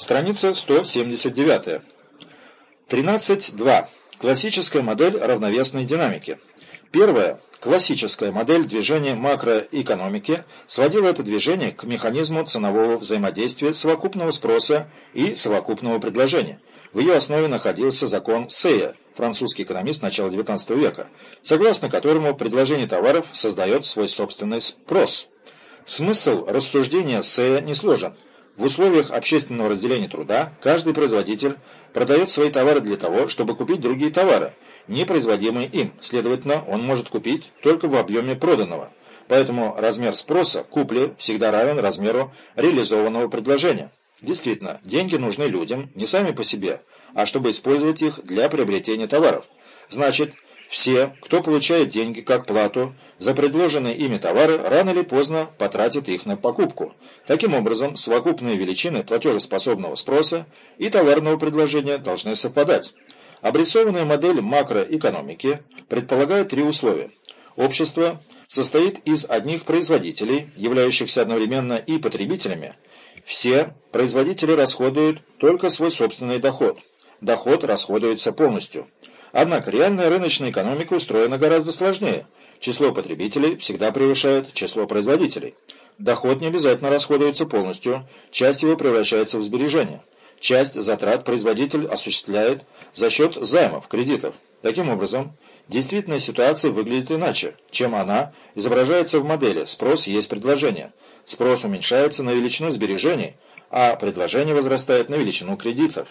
Страница 179. 13.2. Классическая модель равновесной динамики. Первая. Классическая модель движения макроэкономики сводила это движение к механизму ценового взаимодействия совокупного спроса и совокупного предложения. В ее основе находился закон Сея, французский экономист начала XIX века, согласно которому предложение товаров создает свой собственный спрос. Смысл рассуждения Сея не сложен. В условиях общественного разделения труда каждый производитель продает свои товары для того, чтобы купить другие товары, не производимые им. Следовательно, он может купить только в объеме проданного. Поэтому размер спроса купли всегда равен размеру реализованного предложения. Действительно, деньги нужны людям не сами по себе, а чтобы использовать их для приобретения товаров. Значит, все, кто получает деньги как плату за предложенные ими товары, рано или поздно потратят их на покупку. Таким образом, совокупные величины платежеспособного спроса и товарного предложения должны совпадать. Обрисованная модель макроэкономики предполагает три условия. Общество состоит из одних производителей, являющихся одновременно и потребителями. Все производители расходуют только свой собственный доход. Доход расходуется полностью. Однако реальная рыночная экономика устроена гораздо сложнее. Число потребителей всегда превышает число производителей. Доход не обязательно расходуется полностью, часть его превращается в сбережения. Часть затрат производитель осуществляет за счет займов, кредитов. Таким образом, действительная ситуация выглядит иначе, чем она изображается в модели «спрос есть предложение». Спрос уменьшается на величину сбережений, а предложение возрастает на величину кредитов.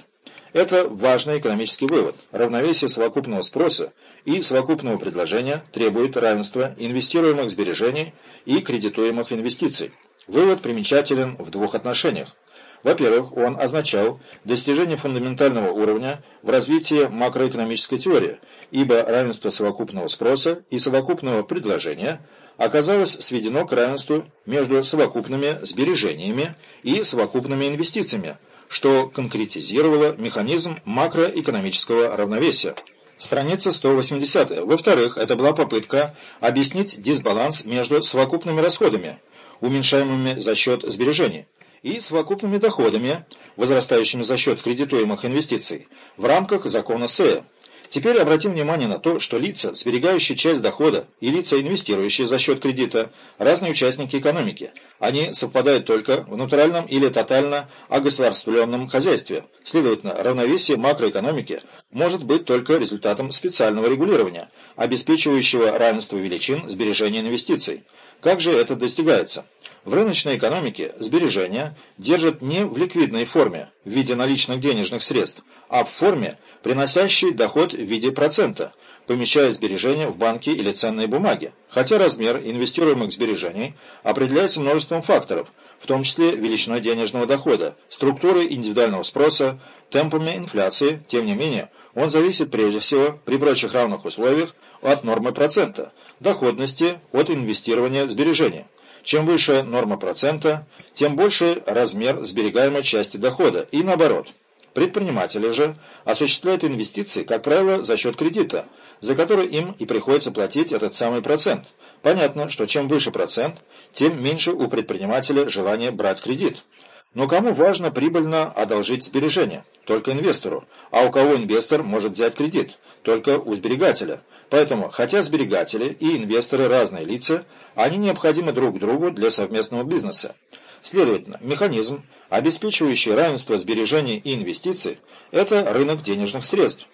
Это важный экономический вывод. Равновесие совокупного спроса и совокупного предложения требует равенства инвестируемых сбережений и кредитуемых инвестиций. Вывод примечателен в двух отношениях. Во-первых, он означал достижение фундаментального уровня в развитии макроэкономической теории, ибо равенство совокупного спроса и совокупного предложения оказалось сведено к равенству между совокупными сбережениями и совокупными инвестициями, что конкретизировало механизм макроэкономического равновесия. Страница 180. Во-вторых, это была попытка объяснить дисбаланс между совокупными расходами, уменьшаемыми за счет сбережений, и совокупными доходами, возрастающими за счет кредитуемых инвестиций, в рамках закона СЭ. Теперь обратим внимание на то, что лица, сберегающие часть дохода, и лица, инвестирующие за счет кредита, разные участники экономики. Они совпадают только в натуральном или тотально огосударствленном хозяйстве. Следовательно, равновесие макроэкономики может быть только результатом специального регулирования, обеспечивающего равенство величин сбережения инвестиций. Как же это достигается? В рыночной экономике сбережения держат не в ликвидной форме, в виде наличных денежных средств, а в форме, приносящей доход в виде процента, помещая сбережения в банки или ценные бумаги. Хотя размер инвестируемых сбережений определяется множеством факторов, в том числе величиной денежного дохода, структурой индивидуального спроса, темпами инфляции, тем не менее, он зависит прежде всего, при прочих равных условиях, от нормы процента, доходности от инвестирования сбережений. Чем выше норма процента, тем больше размер сберегаемой части дохода, и наоборот. Предприниматели же осуществляют инвестиции, как правило, за счет кредита, за который им и приходится платить этот самый процент. Понятно, что чем выше процент, тем меньше у предпринимателя желания брать кредит. Но кому важно прибыльно одолжить сбережения? Только инвестору. А у кого инвестор может взять кредит? Только у сберегателя. Поэтому, хотя сберегатели и инвесторы разные лица, они необходимы друг другу для совместного бизнеса. Следовательно, механизм, обеспечивающий равенство сбережений и инвестиций, это рынок денежных средств,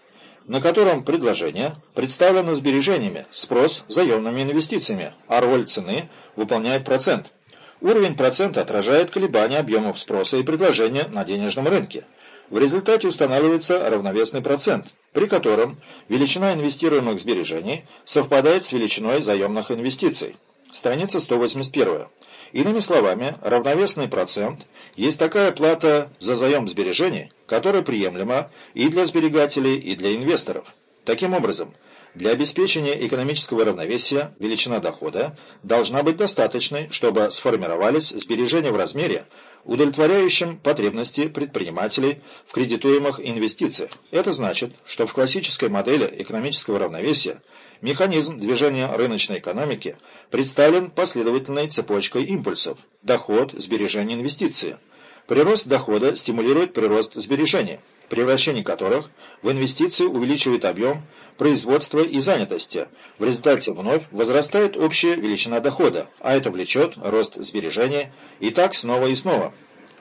на котором предложение представлено сбережениями, спрос – заемными инвестициями, а роль цены выполняет процент. Уровень процента отражает колебания объемов спроса и предложения на денежном рынке. В результате устанавливается равновесный процент, при котором величина инвестируемых сбережений совпадает с величиной заемных инвестиций. Страница 181. Иными словами, равновесный процент есть такая плата за заем сбережений, которая приемлема и для сберегателей, и для инвесторов. Таким образом, для обеспечения экономического равновесия величина дохода должна быть достаточной, чтобы сформировались сбережения в размере, удовлетворяющем потребности предпринимателей в кредитуемых инвестициях. Это значит, что в классической модели экономического равновесия механизм движения рыночной экономики представлен последовательной цепочкой импульсов – доход, сбережение, инвестиции. Прирост дохода стимулирует прирост сбережений, превращение которых в инвестиции увеличивает объем производства и занятости. В результате вновь возрастает общая величина дохода, а это влечет рост сбережений и так снова и снова.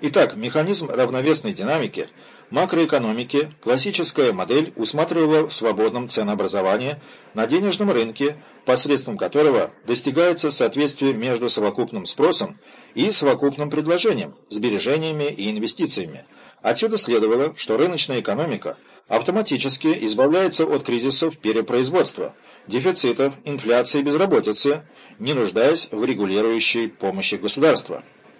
Итак, механизм равновесной динамики макроэкономики классическая модель усматривала в свободном ценообразовании на денежном рынке, посредством которого достигается соответствие между совокупным спросом и совокупным предложением, сбережениями и инвестициями. Отсюда следовало, что рыночная экономика автоматически избавляется от кризисов перепроизводства, дефицитов, инфляции и безработицы, не нуждаясь в регулирующей помощи государства.